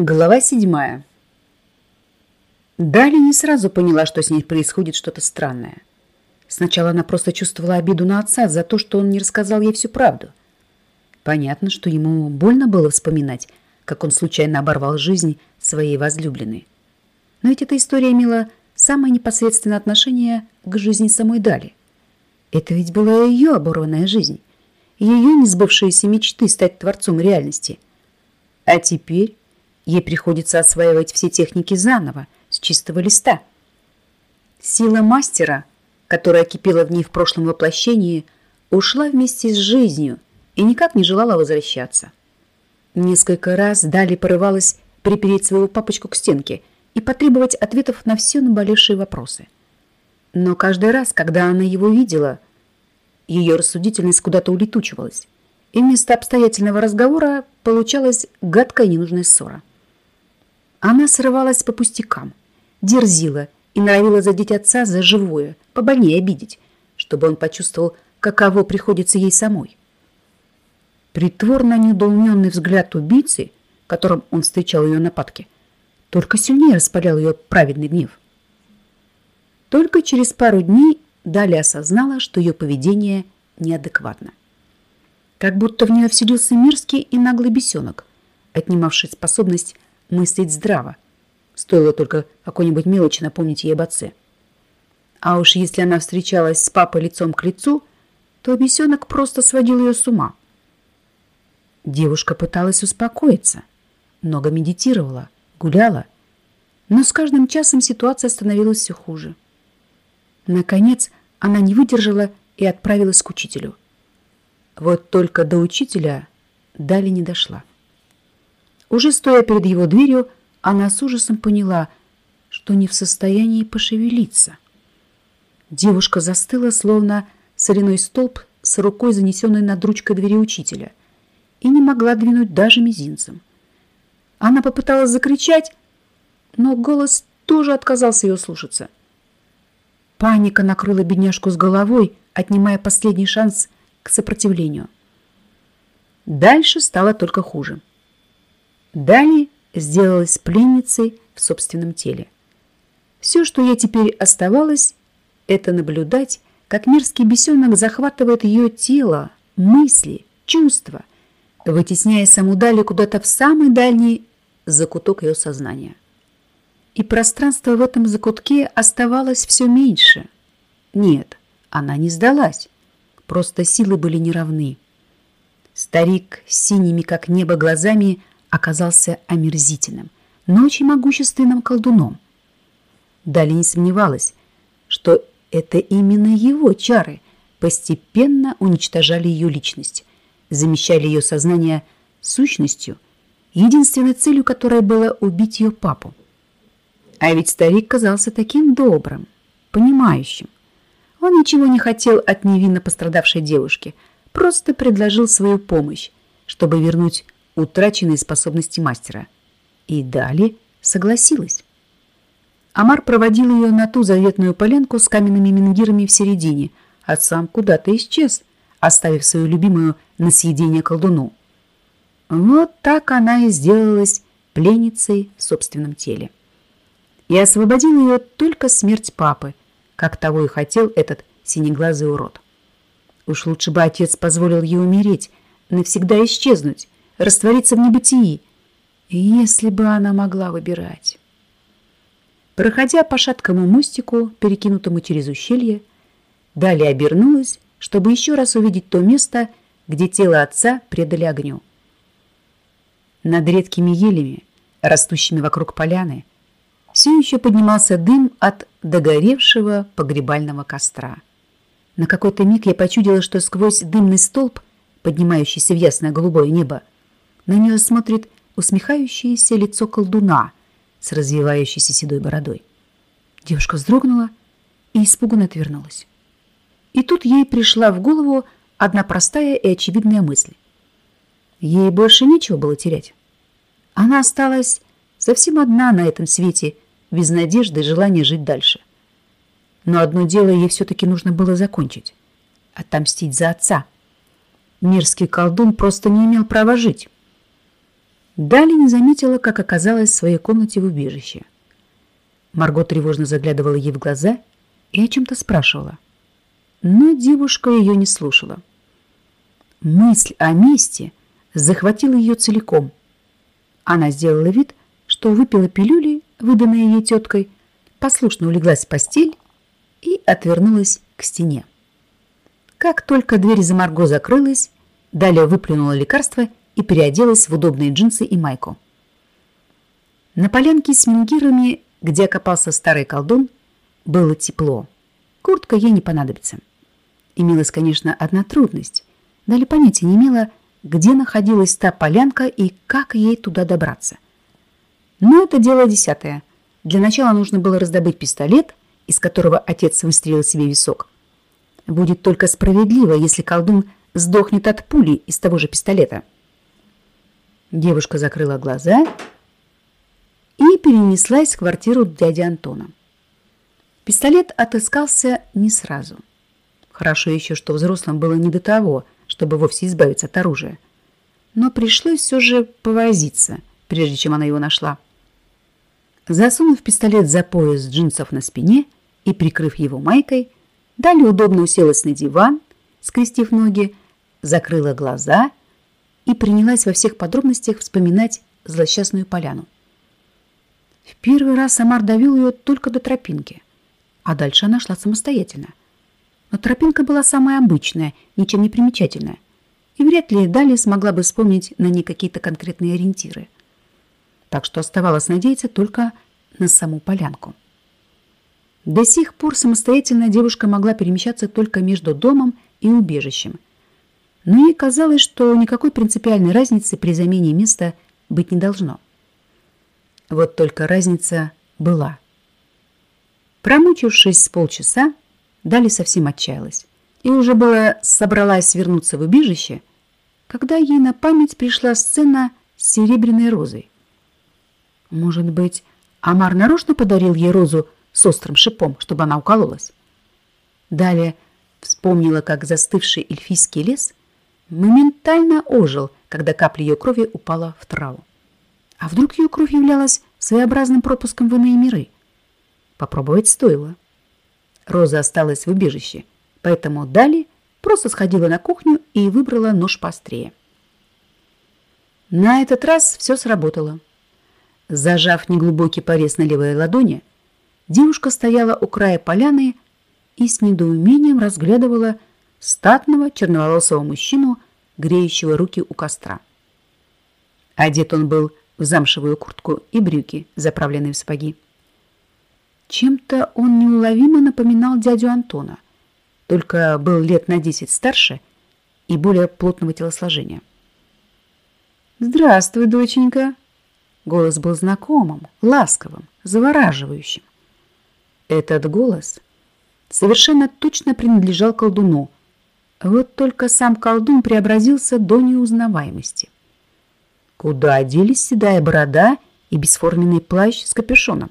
Глава седьмая. Дали не сразу поняла, что с ней происходит что-то странное. Сначала она просто чувствовала обиду на отца за то, что он не рассказал ей всю правду. Понятно, что ему больно было вспоминать, как он случайно оборвал жизнь своей возлюбленной. Но ведь эта история имела самое непосредственное отношение к жизни самой Дали. Это ведь была ее оборванная жизнь, ее несбывшиеся мечты стать творцом реальности. А теперь Ей приходится осваивать все техники заново, с чистого листа. Сила мастера, которая кипела в ней в прошлом воплощении, ушла вместе с жизнью и никак не желала возвращаться. Несколько раз Дали порывалась припереть своего папочку к стенке и потребовать ответов на все наболевшие вопросы. Но каждый раз, когда она его видела, ее рассудительность куда-то улетучивалась, и вместо обстоятельного разговора получалась гадкая ненужная ссора. Она срывалась по пустякам, дерзила и норовила задеть отца за живое, побольнее обидеть, чтобы он почувствовал, каково приходится ей самой. Притворно недоуменный взгляд убийцы, которым он встречал ее нападки, только сильнее распалял ее праведный гнев. Только через пару дней Даля осознала, что ее поведение неадекватно. Как будто в нее вселился мерзкий и наглый бесенок, отнимавший способность мыслить здраво. Стоило только какой-нибудь мелочи напомнить ей об отце. А уж если она встречалась с папой лицом к лицу, то бесенок просто сводил ее с ума. Девушка пыталась успокоиться, много медитировала, гуляла, но с каждым часом ситуация становилась все хуже. Наконец, она не выдержала и отправилась к учителю. Вот только до учителя Дали не дошла. Уже стоя перед его дверью, она с ужасом поняла, что не в состоянии пошевелиться. Девушка застыла, словно соляной столб с рукой, занесенной над ручкой двери учителя, и не могла двинуть даже мизинцем. Она попыталась закричать, но голос тоже отказался ее слушаться. Паника накрыла бедняжку с головой, отнимая последний шанс к сопротивлению. Дальше стало только хуже. Дани сделалась пленницей в собственном теле. Все, что ей теперь оставалось, это наблюдать, как мерзкий бесенок захватывает ее тело, мысли, чувства, вытесняя саму Дали куда-то в самый дальний закуток ее сознания. И пространство в этом закутке оставалось все меньше. Нет, она не сдалась, просто силы были неравны. Старик с синими, как небо, глазами оказался омерзительным, но очень могущественным колдуном. Дали не сомневалась, что это именно его чары постепенно уничтожали ее личность, замещали ее сознание сущностью, единственной целью которой было убить ее папу. А ведь старик казался таким добрым, понимающим. Он ничего не хотел от невинно пострадавшей девушки, просто предложил свою помощь, чтобы вернуть утраченные способности мастера. И Дали согласилась. Амар проводил ее на ту заветную поленку с каменными менгирами в середине, а сам куда-то исчез, оставив свою любимую на съедение колдуну. Вот так она и сделалась пленницей в собственном теле. И освободил ее только смерть папы, как того и хотел этот синеглазый урод. Уж лучше бы отец позволил ей умереть, навсегда исчезнуть, раствориться в небытии, если бы она могла выбирать. Проходя по шаткому мостику, перекинутому через ущелье, далее обернулась, чтобы еще раз увидеть то место, где тело отца предали огню. Над редкими елями, растущими вокруг поляны, все еще поднимался дым от догоревшего погребального костра. На какой-то миг я почудила, что сквозь дымный столб, поднимающийся в ясное голубое небо, на нее смотрит усмехающееся лицо колдуна с развивающейся седой бородой. Девушка вздрогнула и испуганно отвернулась. И тут ей пришла в голову одна простая и очевидная мысль. Ей больше нечего было терять. Она осталась совсем одна на этом свете, без надежды и желания жить дальше. Но одно дело ей все-таки нужно было закончить. Отомстить за отца. Мерзкий колдун просто не имел права жить. Дали не заметила, как оказалась в своей комнате в убежище. Марго тревожно заглядывала ей в глаза и о чем-то спрашивала. Но девушка ее не слушала. Мысль о мести захватила ее целиком. Она сделала вид, что выпила пилюли, выданные ей теткой, послушно улеглась в постель и отвернулась к стене. Как только дверь за Марго закрылась, Далее выплюнула лекарство и переоделась в удобные джинсы и майку. На полянке с мингирами, где окопался старый колдун, было тепло. Куртка ей не понадобится. Имелась, конечно, одна трудность. Дали понятия не имела, где находилась та полянка и как ей туда добраться. Но это дело десятое. Для начала нужно было раздобыть пистолет, из которого отец выстрелил себе висок. Будет только справедливо, если колдун сдохнет от пули из того же пистолета. Девушка закрыла глаза и перенеслась в квартиру дяди Антона. Пистолет отыскался не сразу. Хорошо еще, что взрослым было не до того, чтобы вовсе избавиться от оружия. Но пришлось все же повозиться, прежде чем она его нашла. Засунув пистолет за пояс джинсов на спине и прикрыв его майкой, Дали удобно уселась на диван, скрестив ноги, закрыла глаза и принялась во всех подробностях вспоминать злосчастную поляну. В первый раз Самар довел ее только до тропинки, а дальше она шла самостоятельно. Но тропинка была самая обычная, ничем не примечательная, и вряд ли далее смогла бы вспомнить на ней какие-то конкретные ориентиры. Так что оставалось надеяться только на саму полянку. До сих пор самостоятельно девушка могла перемещаться только между домом и убежищем – но ей казалось, что никакой принципиальной разницы при замене места быть не должно. Вот только разница была. Промучившись с полчаса, Дали совсем отчаялась и уже было собралась вернуться в убежище, когда ей на память пришла сцена с серебряной розой. Может быть, Амар нарочно подарил ей розу с острым шипом, чтобы она укололась? Далее вспомнила, как застывший эльфийский лес моментально ожил, когда капля ее крови упала в траву. А вдруг ее кровь являлась своеобразным пропуском в иные миры? Попробовать стоило. Роза осталась в убежище, поэтому Дали просто сходила на кухню и выбрала нож поострее. На этот раз все сработало. Зажав неглубокий порез на левой ладони, девушка стояла у края поляны и с недоумением разглядывала статного черноволосого мужчину, греющего руки у костра. Одет он был в замшевую куртку и брюки, заправленные в сапоги. Чем-то он неуловимо напоминал дядю Антона, только был лет на десять старше и более плотного телосложения. «Здравствуй, доченька!» Голос был знакомым, ласковым, завораживающим. Этот голос совершенно точно принадлежал колдуну, вот только сам колдун преобразился до неузнаваемости. Куда делись седая борода и бесформенный плащ с капюшоном?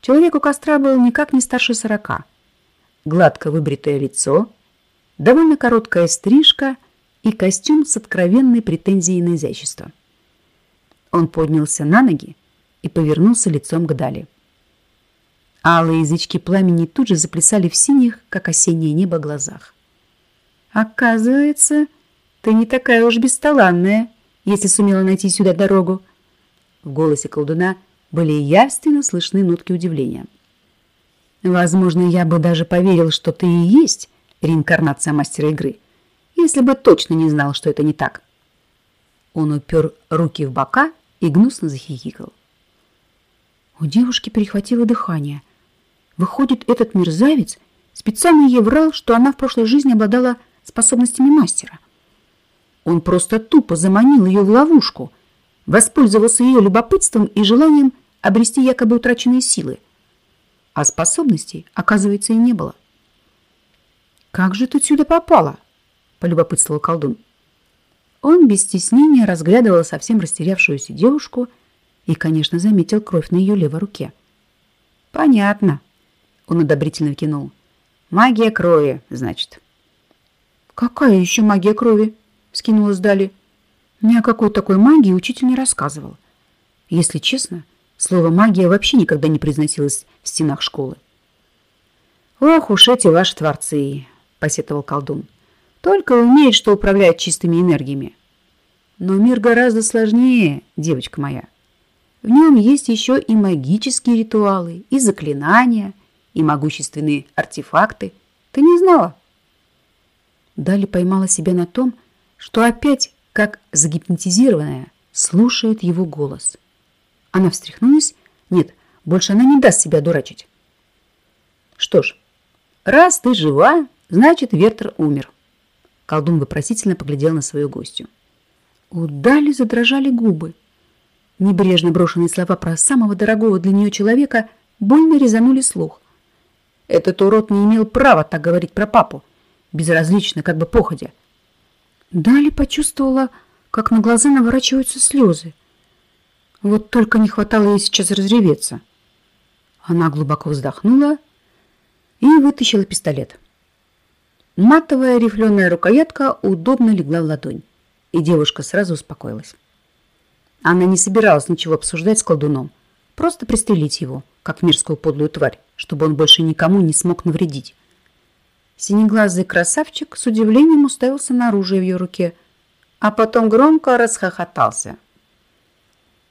Человек у костра был никак не старше сорока. Гладко выбритое лицо, довольно короткая стрижка и костюм с откровенной претензией на изящество. Он поднялся на ноги и повернулся лицом к Дали. Алые язычки пламени тут же заплясали в синих, как осеннее небо, глазах. Оказывается, ты не такая уж бесталанная, если сумела найти сюда дорогу. В голосе колдуна были явственно слышны нотки удивления. Возможно, я бы даже поверил, что ты и есть реинкарнация мастера игры, если бы точно не знал, что это не так. Он упер руки в бока и гнусно захихикал. У девушки перехватило дыхание. Выходит, этот мерзавец специально ей врал, что она в прошлой жизни обладала способностями мастера. Он просто тупо заманил ее в ловушку, воспользовался ее любопытством и желанием обрести якобы утраченные силы. А способностей, оказывается, и не было. «Как же ты сюда попала?» – полюбопытствовал колдун. Он без стеснения разглядывал совсем растерявшуюся девушку и, конечно, заметил кровь на ее левой руке. «Понятно», – он одобрительно кинул. «Магия крови, значит». «Какая еще магия крови?» — скинулась Дали. Ни о какой такой магии учитель не рассказывал. Если честно, слово «магия» вообще никогда не произносилось в стенах школы. «Ох уж эти ваши творцы!» – посетовал колдун. «Только умеют, что управляют чистыми энергиями. Но мир гораздо сложнее, девочка моя. В нем есть еще и магические ритуалы, и заклинания, и могущественные артефакты. Ты не знала?» Дали поймала себя на том, что опять, как загипнотизированная, слушает его голос. Она встряхнулась. Нет, больше она не даст себя дурачить. Что ж, раз ты жива, значит, Вертер умер. Колдун вопросительно поглядел на свою гостью. У Дали задрожали губы. Небрежно брошенные слова про самого дорогого для нее человека больно резанули слух. Этот урод не имел права так говорить про папу, безразлично, как бы походя. Дали почувствовала, как на глаза наворачиваются слезы. Вот только не хватало ей сейчас разреветься. Она глубоко вздохнула и вытащила пистолет. Матовая рифленая рукоятка удобно легла в ладонь, и девушка сразу успокоилась. Она не собиралась ничего обсуждать с колдуном, просто пристрелить его, как мерзкую подлую тварь, чтобы он больше никому не смог навредить. Синеглазый красавчик с удивлением уставился на оружие в ее руке, а потом громко расхохотался.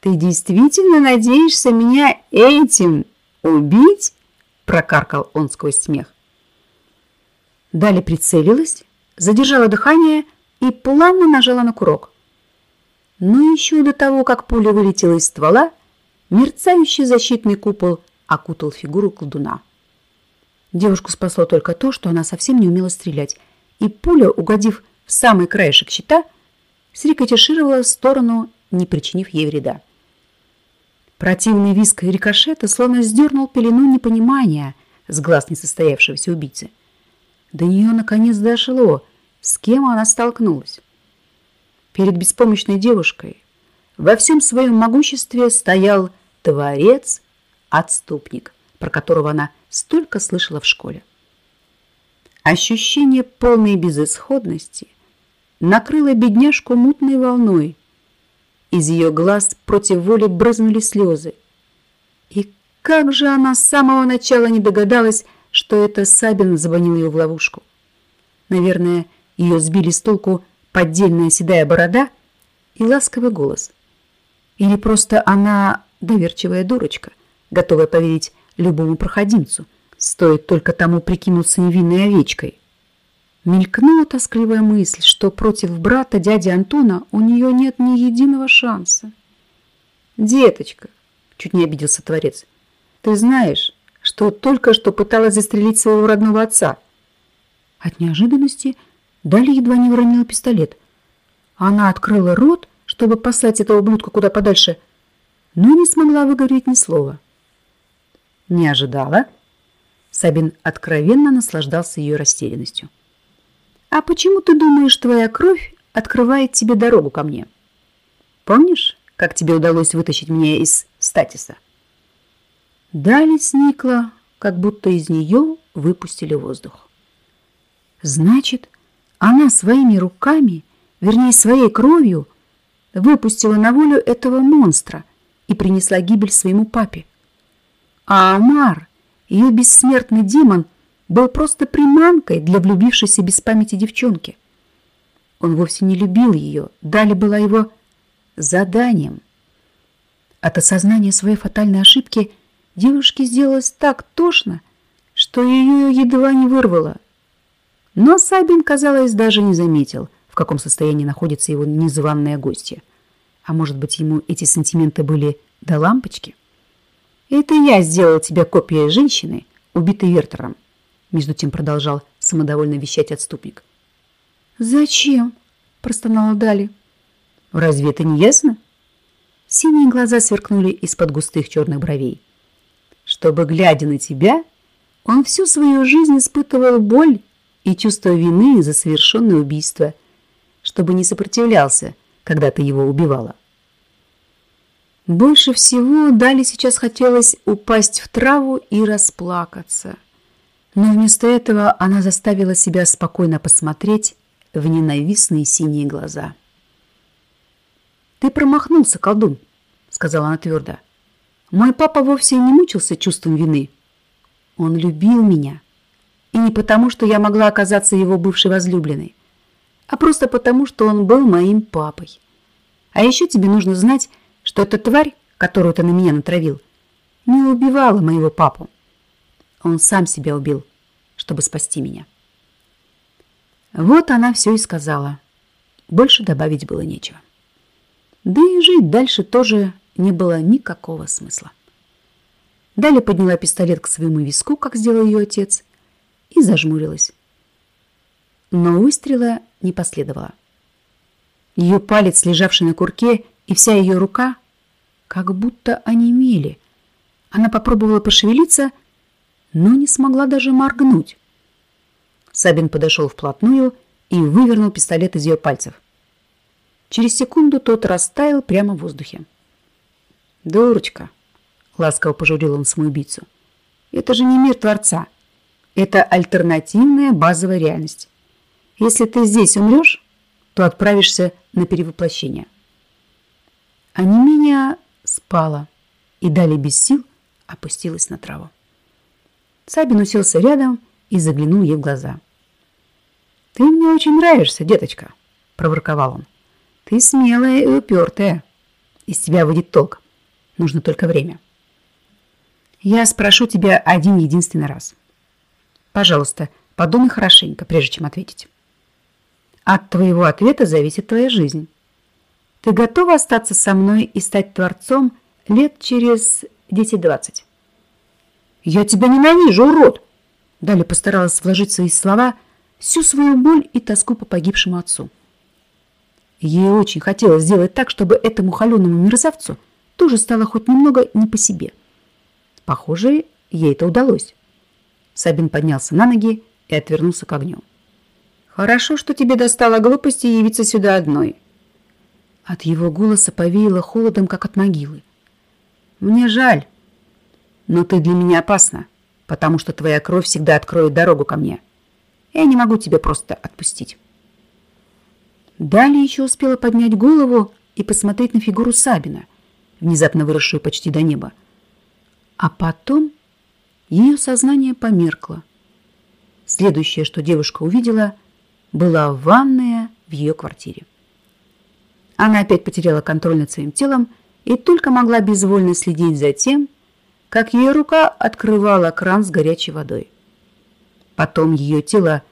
«Ты действительно надеешься меня этим убить?» – прокаркал он сквозь смех. Дали прицелилась, задержала дыхание и плавно нажала на курок. Но еще до того, как пуля вылетела из ствола, мерцающий защитный купол окутал фигуру колдуна. Девушку спасло только то, что она совсем не умела стрелять, и пуля, угодив в самый краешек щита, срикотишировала в сторону, не причинив ей вреда. Противный виск рикошета словно сдернул пелену непонимания с глаз несостоявшегося убийцы. До нее наконец дошло, с кем она столкнулась. Перед беспомощной девушкой во всем своем могуществе стоял творец-отступник, про которого она столько слышала в школе. Ощущение полной безысходности накрыло бедняжку мутной волной. Из ее глаз против воли брызнули слезы. И как же она с самого начала не догадалась, что это Сабин заманил ее в ловушку. Наверное, ее сбили с толку поддельная седая борода и ласковый голос. Или просто она доверчивая дурочка, готовая поверить любому проходимцу, стоит только тому прикинуться невинной овечкой. Мелькнула тоскливая мысль, что против брата дяди Антона у нее нет ни единого шанса. «Деточка», — чуть не обиделся Творец, — «ты знаешь, что только что пыталась застрелить своего родного отца». От неожиданности Дали едва не выронила пистолет. Она открыла рот, чтобы послать этого ублюдка куда подальше, но не смогла выговорить ни слова. Не ожидала. Сабин откровенно наслаждался ее растерянностью. А почему ты думаешь, твоя кровь открывает тебе дорогу ко мне? Помнишь, как тебе удалось вытащить меня из статиса? Дали сникла, как будто из нее выпустили воздух. Значит, она своими руками, вернее, своей кровью, выпустила на волю этого монстра и принесла гибель своему папе. А Амар, ее бессмертный демон, был просто приманкой для влюбившейся без памяти девчонки. Он вовсе не любил ее, Дали была его заданием. От осознания своей фатальной ошибки девушке сделалось так тошно, что ее едва не вырвало. Но Сабин, казалось, даже не заметил, в каком состоянии находится его незваная гостья. А может быть, ему эти сантименты были до лампочки? Это я сделал тебе копия женщины, убитой Вертером. Между тем продолжал самодовольно вещать отступник. «Зачем?» – простонала Дали. «Разве это не ясно?» Синие глаза сверкнули из-под густых черных бровей. «Чтобы, глядя на тебя, он всю свою жизнь испытывал боль и чувство вины за совершенное убийство, чтобы не сопротивлялся, когда ты его убивала. Больше всего Дали сейчас хотелось упасть в траву и расплакаться. Но вместо этого она заставила себя спокойно посмотреть в ненавистные синие глаза. «Ты промахнулся, колдун», — сказала она твердо. «Мой папа вовсе не мучился чувством вины. Он любил меня. И не потому, что я могла оказаться его бывшей возлюбленной, а просто потому, что он был моим папой. А еще тебе нужно знать, что эта тварь, которую ты на меня натравил, не убивала моего папу. Он сам себя убил, чтобы спасти меня. Вот она все и сказала. Больше добавить было нечего. Да и жить дальше тоже не было никакого смысла. Далее подняла пистолет к своему виску, как сделал ее отец, и зажмурилась. Но выстрела не последовало. Ее палец, лежавший на курке, и вся ее рука как будто онемели. Она попробовала пошевелиться, но не смогла даже моргнуть. Сабин подошел вплотную и вывернул пистолет из ее пальцев. Через секунду тот растаял прямо в воздухе. «Дурочка!» — ласково пожурил он самоубийцу. «Это же не мир Творца. Это альтернативная базовая реальность. Если ты здесь умрешь, то отправишься на перевоплощение». А не меня спала и далее без сил опустилась на траву. Сабин уселся рядом и заглянул ей в глаза. «Ты мне очень нравишься, деточка», — проворковал он. «Ты смелая и упертая. Из тебя выйдет толк. Нужно только время. Я спрошу тебя один единственный раз. Пожалуйста, подумай хорошенько, прежде чем ответить. От твоего ответа зависит твоя жизнь. Ты готова остаться со мной и стать творцом лет через 10-20?» «Я тебя ненавижу, урод!» Дали постаралась вложить в свои слова всю свою боль и тоску по погибшему отцу. Ей очень хотелось сделать так, чтобы этому холеному мерзавцу тоже стало хоть немного не по себе. Похоже, ей это удалось. Сабин поднялся на ноги и отвернулся к огню. «Хорошо, что тебе достало глупости явиться сюда одной». От его голоса повеяло холодом, как от могилы. «Мне жаль, но ты для меня опасна, потому что твоя кровь всегда откроет дорогу ко мне. Я не могу тебя просто отпустить. Далее еще успела поднять голову и посмотреть на фигуру Сабина, внезапно выросшую почти до неба. А потом ее сознание померкло. Следующее, что девушка увидела, была ванная в ее квартире. Она опять потеряла контроль над своим телом и только могла безвольно следить за тем, как ее рука открывала кран с горячей водой. Потом ее тело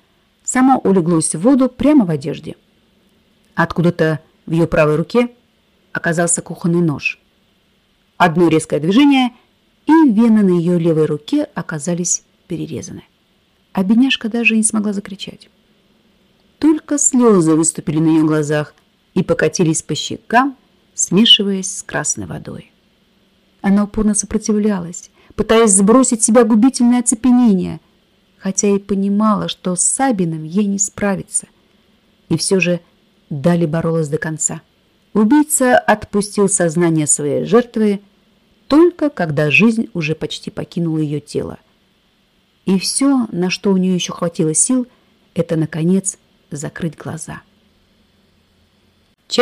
само улеглось в воду прямо в одежде. Откуда-то в ее правой руке оказался кухонный нож. Одно резкое движение, и вены на ее левой руке оказались перерезаны. А бедняжка даже не смогла закричать. Только слезы выступили на ее глазах и покатились по щекам, смешиваясь с красной водой. Она упорно сопротивлялась, пытаясь сбросить с себя губительное оцепенение, хотя и понимала, что с Сабиным ей не справиться. И все же Дали боролась до конца. Убийца отпустил сознание своей жертвы только когда жизнь уже почти покинула ее тело. И все, на что у нее еще хватило сил, это, наконец, закрыть глаза –